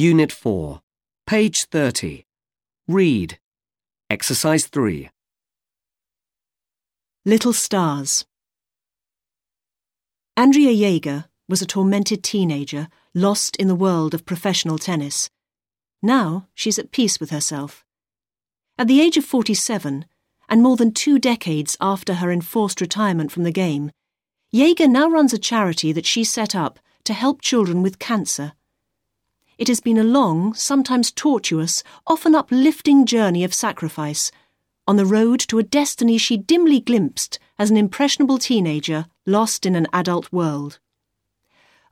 Unit 4, page 30. Read. Exercise 3. Little Stars. Andrea Jaeger was a tormented teenager lost in the world of professional tennis. Now she's at peace with herself. At the age of 47, and more than two decades after her enforced retirement from the game, Jaeger now runs a charity that she set up to help children with cancer. It has been a long, sometimes tortuous, often uplifting journey of sacrifice on the road to a destiny she dimly glimpsed as an impressionable teenager lost in an adult world.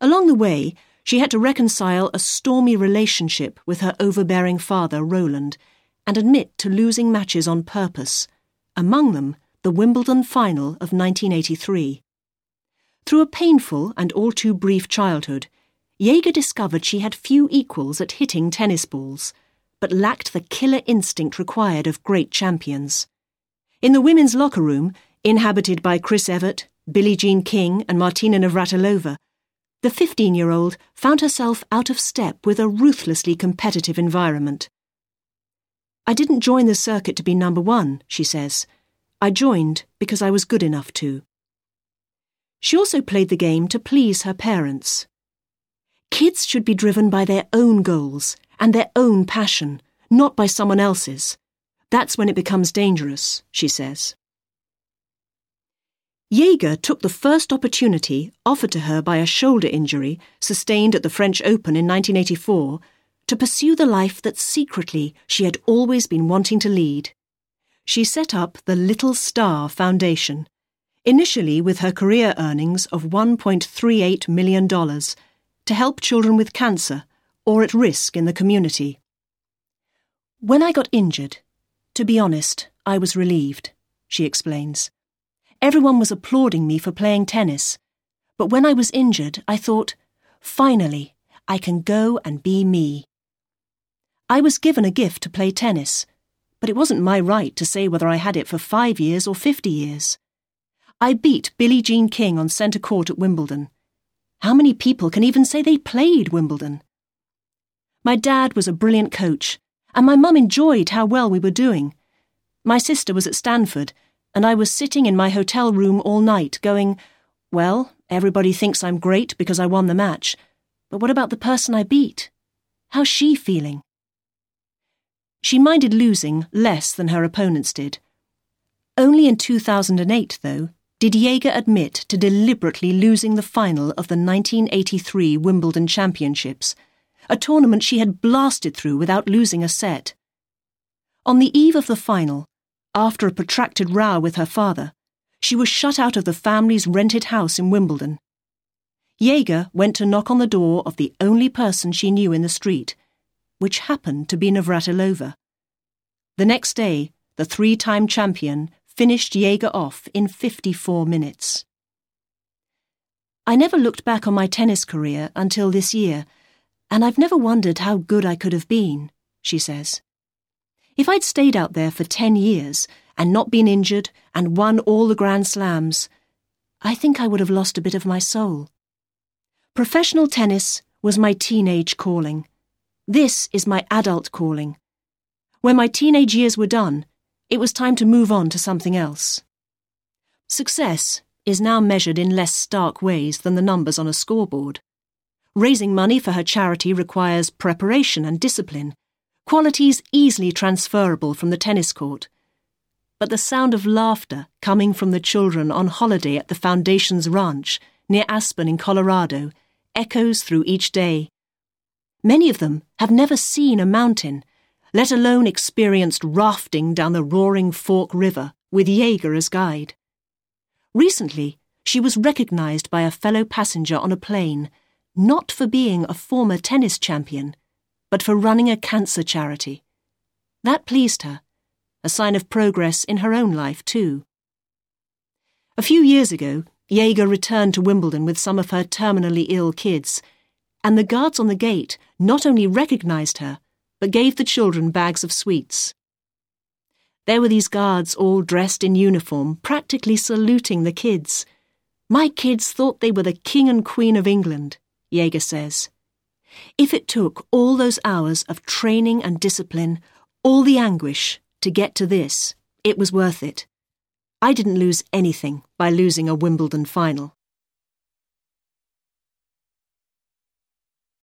Along the way, she had to reconcile a stormy relationship with her overbearing father, Roland, and admit to losing matches on purpose, among them the Wimbledon final of 1983. Through a painful and all too brief childhood, Jaeger discovered she had few equals at hitting tennis balls, but lacked the killer instinct required of great champions. In the women's locker room, inhabited by Chris Evert, Billie Jean King, and Martina Navratilova, the 15 year old found herself out of step with a ruthlessly competitive environment. I didn't join the circuit to be number one, she says. I joined because I was good enough to. She also played the game to please her parents. Kids should be driven by their own goals and their own passion, not by someone else's. That's when it becomes dangerous, she says. Jaeger took the first opportunity offered to her by a shoulder injury sustained at the French Open in 1984 to pursue the life that secretly she had always been wanting to lead. She set up the Little Star Foundation, initially with her career earnings of $1.38 million to help children with cancer or at risk in the community. When I got injured, to be honest, I was relieved, she explains. Everyone was applauding me for playing tennis, but when I was injured, I thought, finally, I can go and be me. I was given a gift to play tennis, but it wasn't my right to say whether I had it for five years or fifty years. I beat Billie Jean King on centre court at Wimbledon. How many people can even say they played Wimbledon? My dad was a brilliant coach, and my mum enjoyed how well we were doing. My sister was at Stanford, and I was sitting in my hotel room all night going, Well, everybody thinks I'm great because I won the match, but what about the person I beat? How's she feeling? She minded losing less than her opponents did. Only in 2008, though, did Jaeger admit to deliberately losing the final of the 1983 Wimbledon Championships, a tournament she had blasted through without losing a set. On the eve of the final, after a protracted row with her father, she was shut out of the family's rented house in Wimbledon. Jaeger went to knock on the door of the only person she knew in the street, which happened to be Navratilova. The next day, the three time champion finished Jaeger off in 54 minutes. I never looked back on my tennis career until this year, and I've never wondered how good I could have been, she says. If I'd stayed out there for 10 years and not been injured and won all the Grand Slams, I think I would have lost a bit of my soul. Professional tennis was my teenage calling. This is my adult calling. When my teenage years were done, it was time to move on to something else. Success is now measured in less stark ways than the numbers on a scoreboard. Raising money for her charity requires preparation and discipline, qualities easily transferable from the tennis court. But the sound of laughter coming from the children on holiday at the Foundation's ranch near Aspen in Colorado echoes through each day. Many of them have never seen a mountain let alone experienced rafting down the roaring Fork River with Jaeger as guide. Recently, she was recognized by a fellow passenger on a plane, not for being a former tennis champion, but for running a cancer charity. That pleased her, a sign of progress in her own life, too. A few years ago, Jaeger returned to Wimbledon with some of her terminally ill kids, and the guards on the gate not only recognized her, but gave the children bags of sweets. There were these guards all dressed in uniform, practically saluting the kids. My kids thought they were the King and Queen of England, Jaeger says. If it took all those hours of training and discipline, all the anguish, to get to this, it was worth it. I didn't lose anything by losing a Wimbledon final.